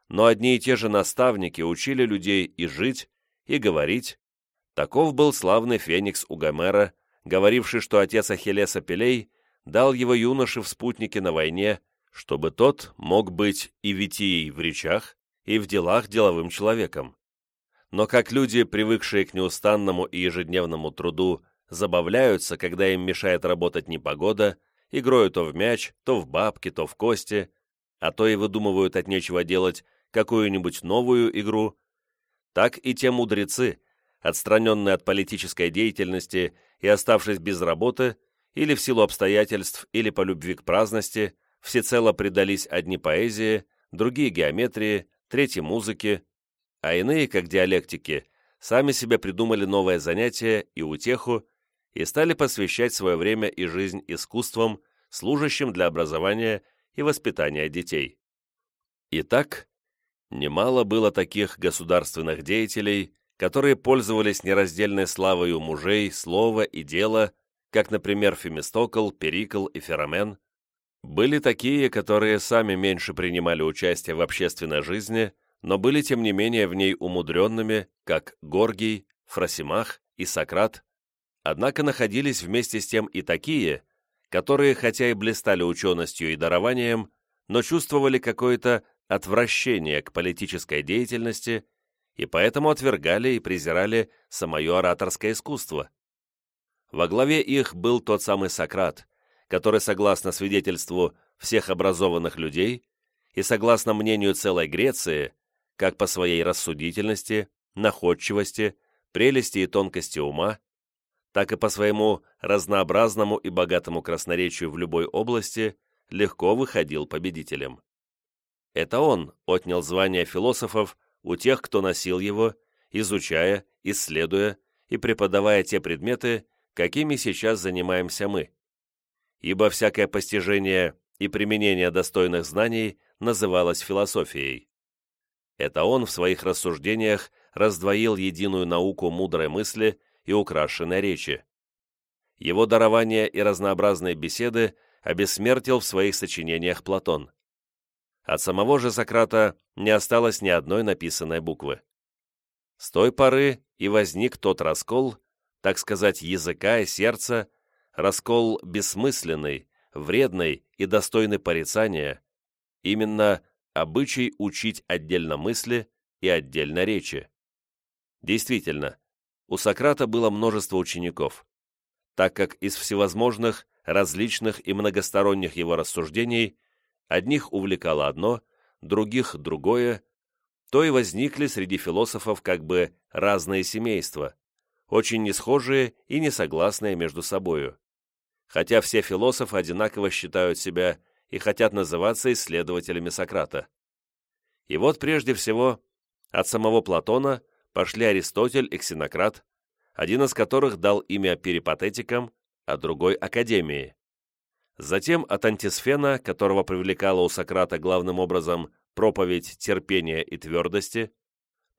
S1: но одни и те же наставники учили людей и жить, и говорить. Таков был славный феникс у Гомера, говоривший, что отец Ахиллеса Пелей дал его юноше в спутнике на войне, чтобы тот мог быть и витией в речах, и в делах деловым человеком. Но как люди, привыкшие к неустанному и ежедневному труду, забавляются, когда им мешает работать непогода, игрою то в мяч, то в бабки, то в кости, а то и выдумывают от нечего делать какую-нибудь новую игру, так и те мудрецы, отстраненные от политической деятельности и оставшись без работы, или в силу обстоятельств, или по любви к праздности, всецело предались одни поэзии, другие геометрии, третьи музыке, а иные, как диалектики, сами себе придумали новое занятие и утеху и стали посвящать свое время и жизнь искусствам, служащим для образования и воспитания детей. Итак, немало было таких государственных деятелей, которые пользовались нераздельной славой у мужей, слова и дела, как, например, Фемистокл, Перикл и Феромен, были такие, которые сами меньше принимали участие в общественной жизни, но были тем не менее в ней умудренными, как Горгий, Фросимах и Сократ, однако находились вместе с тем и такие, которые, хотя и блистали ученостью и дарованием, но чувствовали какое-то отвращение к политической деятельности и поэтому отвергали и презирали самое ораторское искусство. Во главе их был тот самый Сократ, который, согласно свидетельству всех образованных людей и согласно мнению целой Греции, как по своей рассудительности, находчивости, прелести и тонкости ума, так и по своему разнообразному и богатому красноречию в любой области легко выходил победителем. Это он отнял звание философов у тех, кто носил его, изучая, исследуя и преподавая те предметы, какими сейчас занимаемся мы ибо всякое постижение и применение достойных знаний называлось философией. Это он в своих рассуждениях раздвоил единую науку мудрой мысли и украшенной речи. Его дарование и разнообразные беседы обессмертил в своих сочинениях Платон. От самого же Сократа не осталось ни одной написанной буквы. С той поры и возник тот раскол, так сказать, языка и сердца, раскол бессмысленный, вредный и достойный порицания, именно обычай учить отдельно мысли и отдельно речи. Действительно, у Сократа было множество учеников, так как из всевозможных, различных и многосторонних его рассуждений одних увлекало одно, других – другое, то и возникли среди философов как бы разные семейства, очень несхожие и несогласные между собою хотя все философы одинаково считают себя и хотят называться исследователями Сократа. И вот прежде всего от самого Платона пошли Аристотель и Ксенократ, один из которых дал имя перипатетикам, а другой – Академии. Затем от Антисфена, которого привлекала у Сократа главным образом проповедь терпения и твердости,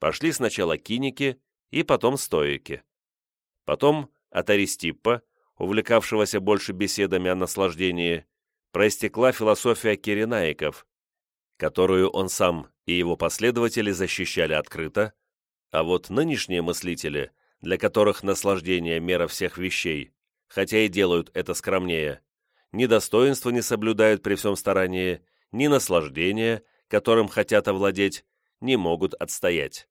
S1: пошли сначала киники и потом стоики. Потом от Аристиппа, увлекавшегося больше беседами о наслаждении, проистекла философия киренаиков, которую он сам и его последователи защищали открыто, а вот нынешние мыслители, для которых наслаждение – мера всех вещей, хотя и делают это скромнее, ни достоинства не соблюдают при всем старании, ни наслаждения, которым хотят овладеть, не могут отстоять.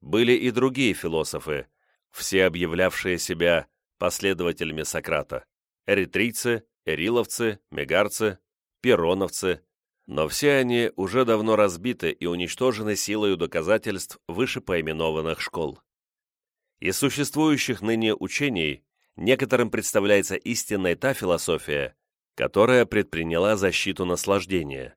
S1: Были и другие философы, все объявлявшие себя последователями Сократа, эритрийцы, эриловцы, мегарцы, пероновцы, но все они уже давно разбиты и уничтожены силою доказательств вышепоименованных школ. Из существующих ныне учений некоторым представляется истинной та философия, которая предприняла защиту наслаждения.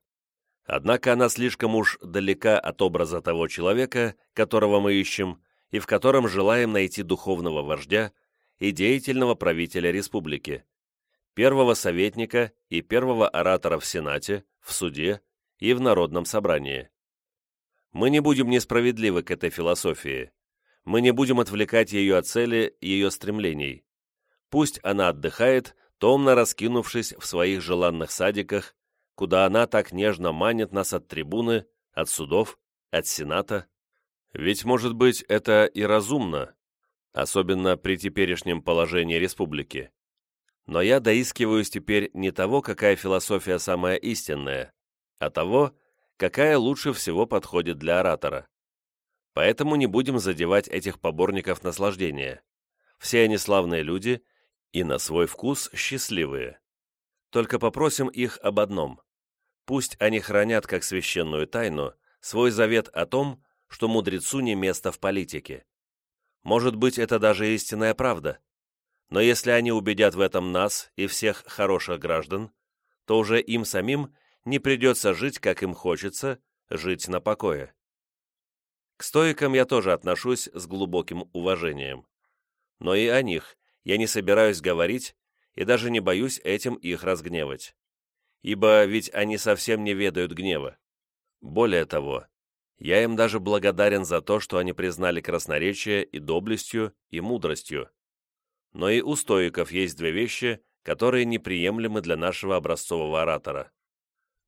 S1: Однако она слишком уж далека от образа того человека, которого мы ищем, и в котором желаем найти духовного вождя, и деятельного правителя республики, первого советника и первого оратора в Сенате, в суде и в Народном собрании. Мы не будем несправедливы к этой философии. Мы не будем отвлекать ее от цели, ее стремлений. Пусть она отдыхает, томно раскинувшись в своих желанных садиках, куда она так нежно манит нас от трибуны, от судов, от Сената. Ведь, может быть, это и разумно, особенно при теперешнем положении республики. Но я доискиваюсь теперь не того, какая философия самая истинная, а того, какая лучше всего подходит для оратора. Поэтому не будем задевать этих поборников наслаждения. Все они славные люди и на свой вкус счастливые. Только попросим их об одном. Пусть они хранят как священную тайну свой завет о том, что мудрецу не место в политике. Может быть, это даже истинная правда. Но если они убедят в этом нас и всех хороших граждан, то уже им самим не придется жить, как им хочется, жить на покое. К стоикам я тоже отношусь с глубоким уважением. Но и о них я не собираюсь говорить и даже не боюсь этим их разгневать. Ибо ведь они совсем не ведают гнева. Более того, я им даже благодарен за то, что они признали красноречие и доблестью, и мудростью. Но и у стоиков есть две вещи, которые неприемлемы для нашего образцового оратора.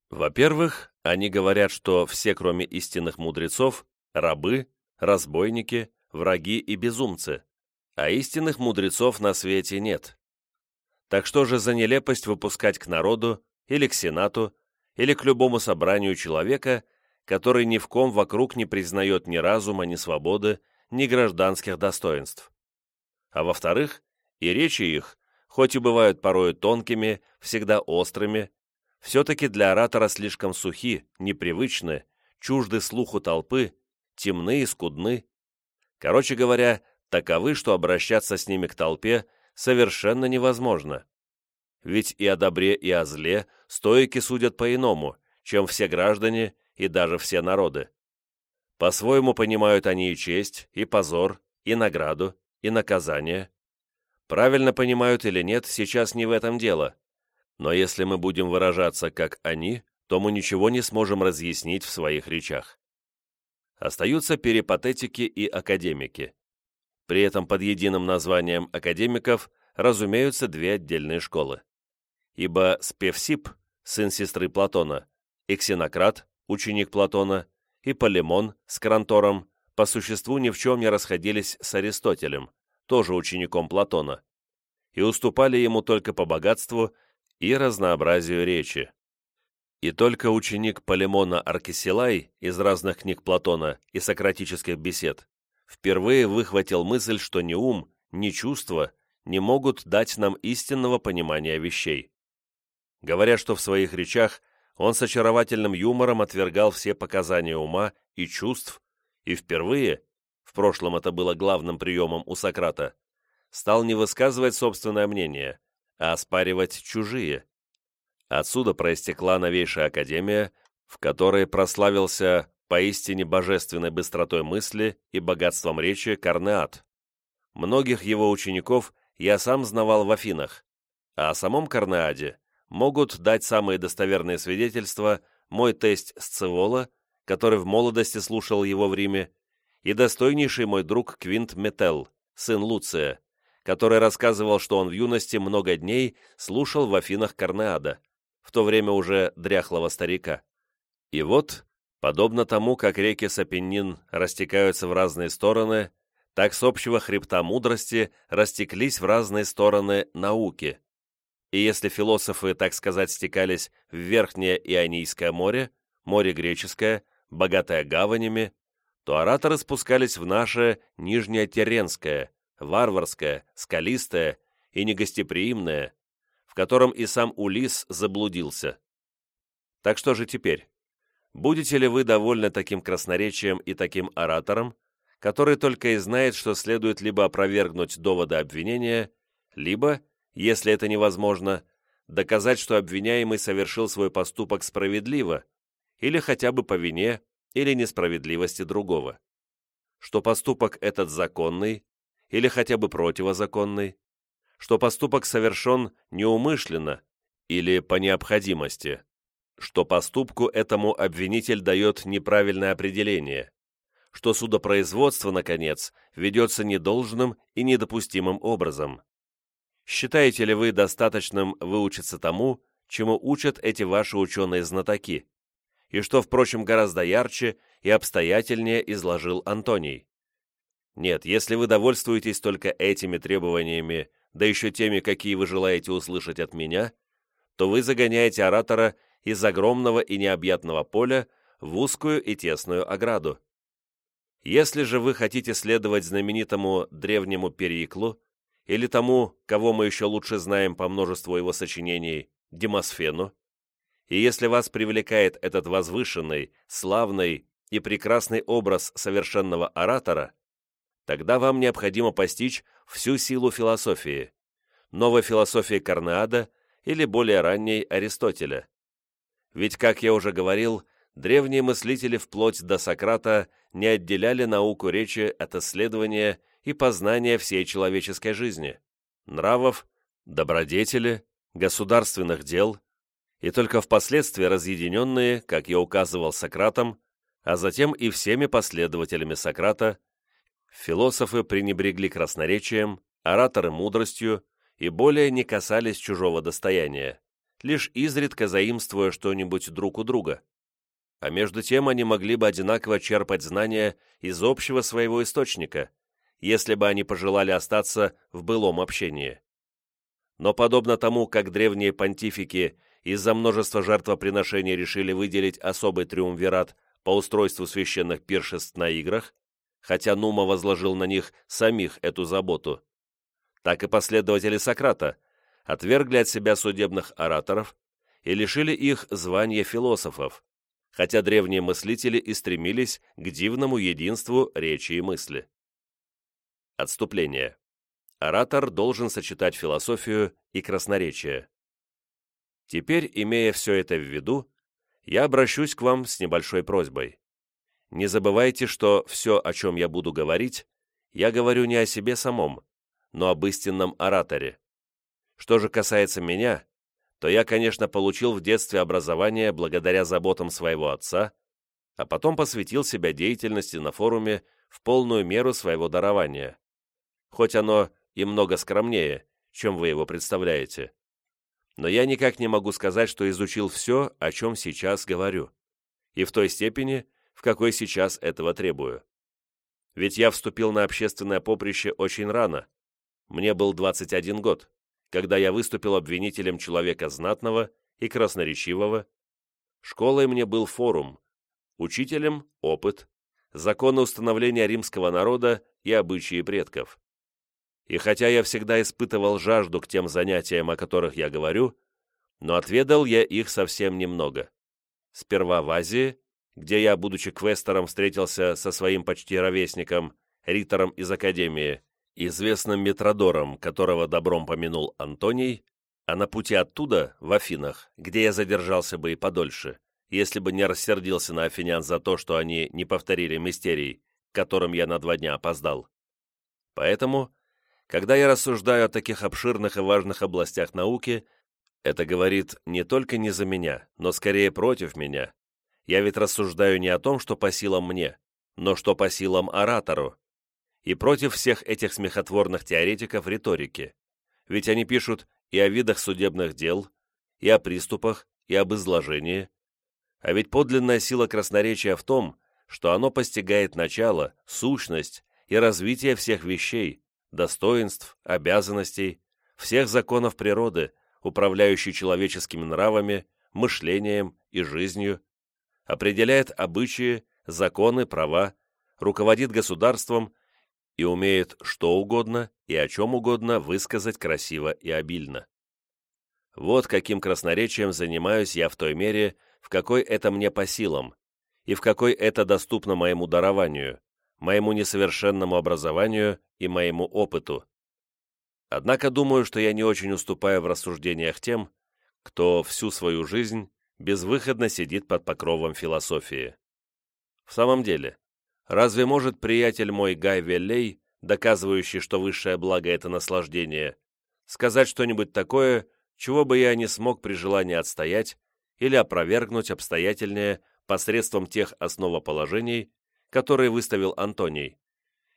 S1: Во-первых, они говорят, что все, кроме истинных мудрецов, рабы, разбойники, враги и безумцы, а истинных мудрецов на свете нет. Так что же за нелепость выпускать к народу, или к сенату, или к любому собранию человека, который ни в ком вокруг не признает ни разума, ни свободы, ни гражданских достоинств. А во-вторых, и речи их, хоть и бывают порою тонкими, всегда острыми, все-таки для оратора слишком сухи, непривычны, чужды слуху толпы, темны и скудны. Короче говоря, таковы, что обращаться с ними к толпе совершенно невозможно. Ведь и о добре, и о зле стоики судят по-иному, чем все граждане и даже все народы. По-своему понимают они и честь, и позор, и награду, и наказание. Правильно понимают или нет, сейчас не в этом дело. Но если мы будем выражаться как они, то мы ничего не сможем разъяснить в своих речах. Остаются перипатетики и академики. При этом под единым названием академиков разумеются две отдельные школы. Ибо Спевсип, сын сестры Платона, и Ксенократ, ученик Платона, и Полемон с Крантором по существу ни в чем не расходились с Аристотелем, тоже учеником Платона, и уступали ему только по богатству и разнообразию речи. И только ученик Полемона Аркисилай из разных книг Платона и сократических бесед впервые выхватил мысль, что ни ум, ни чувства не могут дать нам истинного понимания вещей. Говоря, что в своих речах он с очаровательным юмором отвергал все показания ума и чувств, и впервые, в прошлом это было главным приемом у Сократа, стал не высказывать собственное мнение, а оспаривать чужие. Отсюда проистекла новейшая академия, в которой прославился поистине божественной быстротой мысли и богатством речи Карнеат. Многих его учеников я сам знавал в Афинах, а о самом Карнеаде могут дать самые достоверные свидетельства мой тесть Сцевола, который в молодости слушал его в Риме, и достойнейший мой друг Квинт Метел, сын Луция, который рассказывал, что он в юности много дней слушал в Афинах Карнеада, в то время уже дряхлого старика. И вот, подобно тому, как реки Сапеннин растекаются в разные стороны, так с общего хребта мудрости растеклись в разные стороны науки. И если философы, так сказать, стекались в Верхнее Ионийское море, море Греческое, богатое гаванями, то ораторы спускались в наше Нижнее Теренское, варварское, скалистое и негостеприимное, в котором и сам Улис заблудился. Так что же теперь? Будете ли вы довольны таким красноречием и таким оратором, который только и знает, что следует либо опровергнуть доводы обвинения, либо, если это невозможно, доказать, что обвиняемый совершил свой поступок справедливо, или хотя бы по вине или несправедливости другого, что поступок этот законный или хотя бы противозаконный, что поступок совершен неумышленно или по необходимости, что поступку этому обвинитель дает неправильное определение, что судопроизводство, наконец, ведется недолжным и недопустимым образом. Считаете ли вы достаточным выучиться тому, чему учат эти ваши ученые-знатоки, и что, впрочем, гораздо ярче и обстоятельнее изложил Антоний? Нет, если вы довольствуетесь только этими требованиями да еще теми, какие вы желаете услышать от меня, то вы загоняете оратора из огромного и необъятного поля в узкую и тесную ограду. Если же вы хотите следовать знаменитому древнему Периклу или тому, кого мы еще лучше знаем по множеству его сочинений, Демосфену, и если вас привлекает этот возвышенный, славный и прекрасный образ совершенного оратора, тогда вам необходимо постичь всю силу философии, новой философии Карнеада или более ранней Аристотеля. Ведь, как я уже говорил, древние мыслители вплоть до Сократа не отделяли науку речи от исследования и познания всей человеческой жизни, нравов, добродетели, государственных дел, и только впоследствии разъединенные, как я указывал Сократом, а затем и всеми последователями Сократа, философы пренебрегли красноречием, ораторы мудростью и более не касались чужого достояния, лишь изредка заимствуя что-нибудь друг у друга. А между тем они могли бы одинаково черпать знания из общего своего источника, если бы они пожелали остаться в былом общении. Но подобно тому, как древние понтифики из-за множества жертвоприношений решили выделить особый триумвират по устройству священных пиршеств на играх, хотя Нума возложил на них самих эту заботу, так и последователи Сократа отвергли от себя судебных ораторов и лишили их звания философов, хотя древние мыслители и стремились к дивному единству речи и мысли. Отступление. Оратор должен сочетать философию и красноречие. Теперь, имея все это в виду, я обращусь к вам с небольшой просьбой. Не забывайте, что все, о чем я буду говорить, я говорю не о себе самом, но об истинном ораторе. Что же касается меня, то я, конечно, получил в детстве образование благодаря заботам своего отца, а потом посвятил себя деятельности на форуме в полную меру своего дарования, хоть оно и много скромнее, чем вы его представляете но я никак не могу сказать, что изучил все, о чем сейчас говорю, и в той степени, в какой сейчас этого требую. Ведь я вступил на общественное поприще очень рано. Мне был 21 год, когда я выступил обвинителем человека знатного и красноречивого. Школой мне был форум, учителем – опыт, законы установления римского народа и обычаи предков. И хотя я всегда испытывал жажду к тем занятиям, о которых я говорю, но отведал я их совсем немного. Сперва в Азии, где я, будучи квестором, встретился со своим почти ровесником, ритором из Академии, известным метродором, которого добром помянул Антоний, а на пути оттуда, в Афинах, где я задержался бы и подольше, если бы не рассердился на афинян за то, что они не повторили мистерий, к которым я на два дня опоздал. Поэтому когда я рассуждаю о таких обширных и важных областях науки, это говорит не только не за меня, но скорее против меня. Я ведь рассуждаю не о том, что по силам мне, но что по силам оратору. И против всех этих смехотворных теоретиков риторики. Ведь они пишут и о видах судебных дел, и о приступах, и об изложении. А ведь подлинная сила красноречия в том, что оно постигает начало, сущность и развитие всех вещей, достоинств, обязанностей, всех законов природы, управляющей человеческими нравами, мышлением и жизнью, определяет обычаи, законы, права, руководит государством и умеет что угодно и о чем угодно высказать красиво и обильно. Вот каким красноречием занимаюсь я в той мере, в какой это мне по силам, и в какой это доступно моему дарованию, моему несовершенному образованию и моему опыту. Однако думаю, что я не очень уступаю в рассуждениях тем, кто всю свою жизнь безвыходно сидит под покровом философии. В самом деле, разве может приятель мой Гай Веллей, доказывающий, что высшее благо — это наслаждение, сказать что-нибудь такое, чего бы я не смог при желании отстоять или опровергнуть обстоятельнее посредством тех основоположений, который выставил Антоний,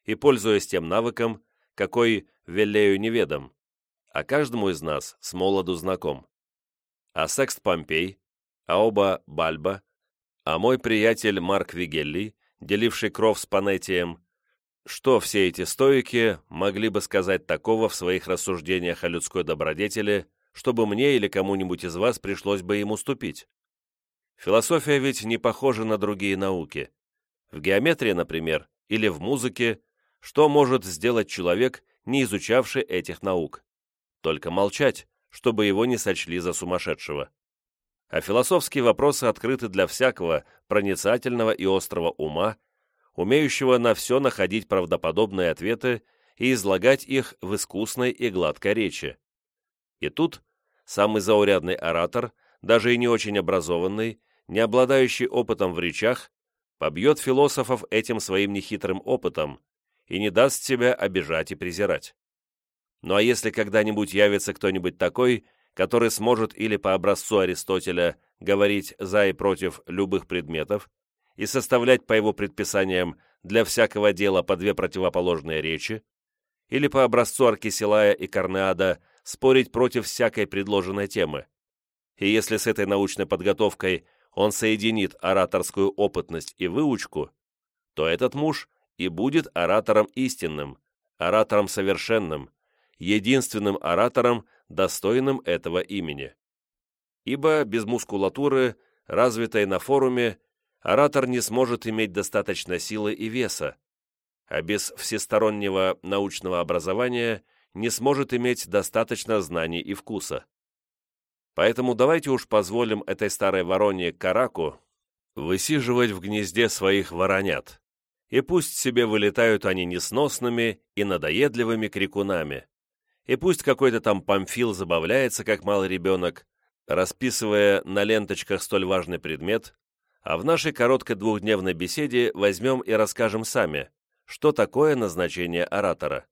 S1: и пользуясь тем навыком, какой Веллею неведом, а каждому из нас с молоду знаком. А Секст Помпей, а оба Бальба, а мой приятель Марк Вигелли, деливший кров с Панетием, что все эти стоики могли бы сказать такого в своих рассуждениях о людской добродетели, чтобы мне или кому-нибудь из вас пришлось бы им уступить? Философия ведь не похожа на другие науки, в геометрии, например, или в музыке, что может сделать человек, не изучавший этих наук? Только молчать, чтобы его не сочли за сумасшедшего. А философские вопросы открыты для всякого проницательного и острого ума, умеющего на все находить правдоподобные ответы и излагать их в искусной и гладкой речи. И тут самый заурядный оратор, даже и не очень образованный, не обладающий опытом в речах, побьет философов этим своим нехитрым опытом и не даст себя обижать и презирать. Ну а если когда-нибудь явится кто-нибудь такой, который сможет или по образцу Аристотеля говорить за и против любых предметов и составлять по его предписаниям для всякого дела по две противоположные речи, или по образцу Аркисилая и Корнеада спорить против всякой предложенной темы. И если с этой научной подготовкой он соединит ораторскую опытность и выучку, то этот муж и будет оратором истинным, оратором совершенным, единственным оратором, достойным этого имени. Ибо без мускулатуры, развитой на форуме, оратор не сможет иметь достаточно силы и веса, а без всестороннего научного образования не сможет иметь достаточно знаний и вкуса. Поэтому давайте уж позволим этой старой вороне Караку высиживать в гнезде своих воронят, и пусть себе вылетают они несносными и надоедливыми крикунами, и пусть какой-то там Памфил забавляется, как малый ребенок, расписывая на ленточках столь важный предмет, а в нашей короткой двухдневной беседе возьмем и расскажем сами, что такое назначение оратора.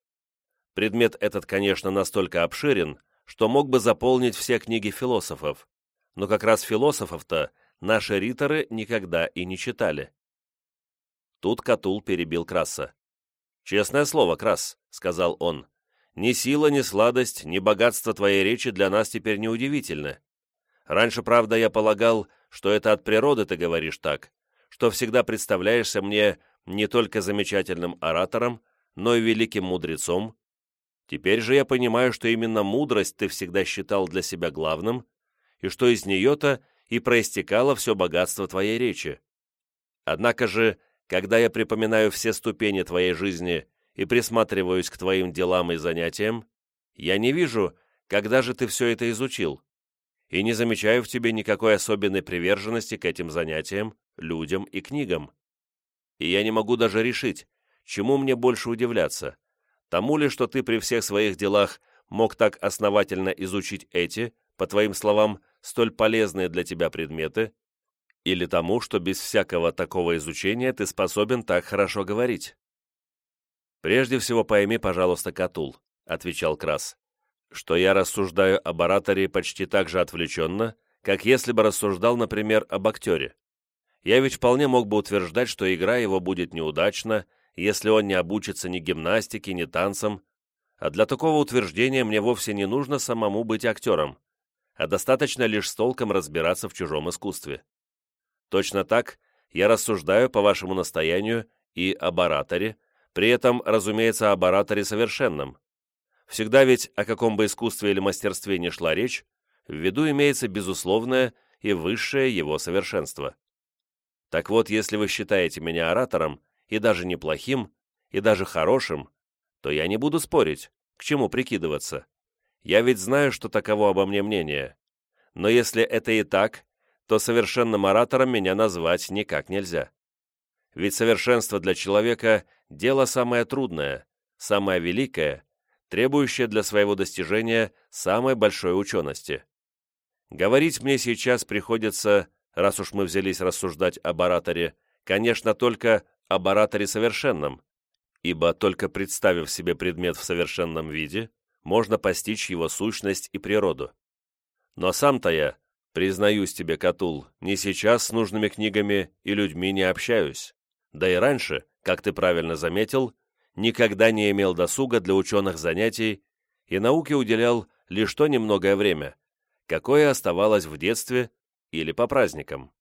S1: Предмет этот, конечно, настолько обширен, что мог бы заполнить все книги философов, но как раз философов-то наши риторы никогда и не читали. Тут Катул перебил Краса. «Честное слово, Крас», — сказал он, — «ни сила, ни сладость, ни богатство твоей речи для нас теперь не удивительны. Раньше, правда, я полагал, что это от природы ты говоришь так, что всегда представляешься мне не только замечательным оратором, но и великим мудрецом. Теперь же я понимаю, что именно мудрость ты всегда считал для себя главным, и что из нее-то и проистекало все богатство твоей речи. Однако же, когда я припоминаю все ступени твоей жизни и присматриваюсь к твоим делам и занятиям, я не вижу, когда же ты все это изучил, и не замечаю в тебе никакой особенной приверженности к этим занятиям, людям и книгам и я не могу даже решить, чему мне больше удивляться, тому ли, что ты при всех своих делах мог так основательно изучить эти, по твоим словам, столь полезные для тебя предметы, или тому, что без всякого такого изучения ты способен так хорошо говорить. «Прежде всего пойми, пожалуйста, Катул», — отвечал Крас, «что я рассуждаю об ораторе почти так же отвлеченно, как если бы рассуждал, например, об актере я ведь вполне мог бы утверждать, что игра его будет неудачна, если он не обучится ни гимнастике, ни танцам, а для такого утверждения мне вовсе не нужно самому быть актером, а достаточно лишь с толком разбираться в чужом искусстве. Точно так я рассуждаю по вашему настоянию и об ораторе, при этом, разумеется, об ораторе совершенном. Всегда ведь, о каком бы искусстве или мастерстве ни шла речь, в виду имеется безусловное и высшее его совершенство. Так вот, если вы считаете меня оратором, и даже неплохим, и даже хорошим, то я не буду спорить, к чему прикидываться. Я ведь знаю, что таково обо мне мнение. Но если это и так, то совершенным оратором меня назвать никак нельзя. Ведь совершенство для человека – дело самое трудное, самое великое, требующее для своего достижения самой большой учености. Говорить мне сейчас приходится раз уж мы взялись рассуждать об ораторе, конечно, только об ораторе совершенном, ибо только представив себе предмет в совершенном виде, можно постичь его сущность и природу. Но сам-то я, признаюсь тебе, Катул, не сейчас с нужными книгами и людьми не общаюсь, да и раньше, как ты правильно заметил, никогда не имел досуга для ученых занятий и науке уделял лишь то немногое время, какое оставалось в детстве или по праздникам.